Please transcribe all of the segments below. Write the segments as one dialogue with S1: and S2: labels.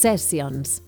S1: Sessions.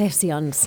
S1: Sessions.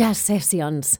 S1: Jazz Sessions.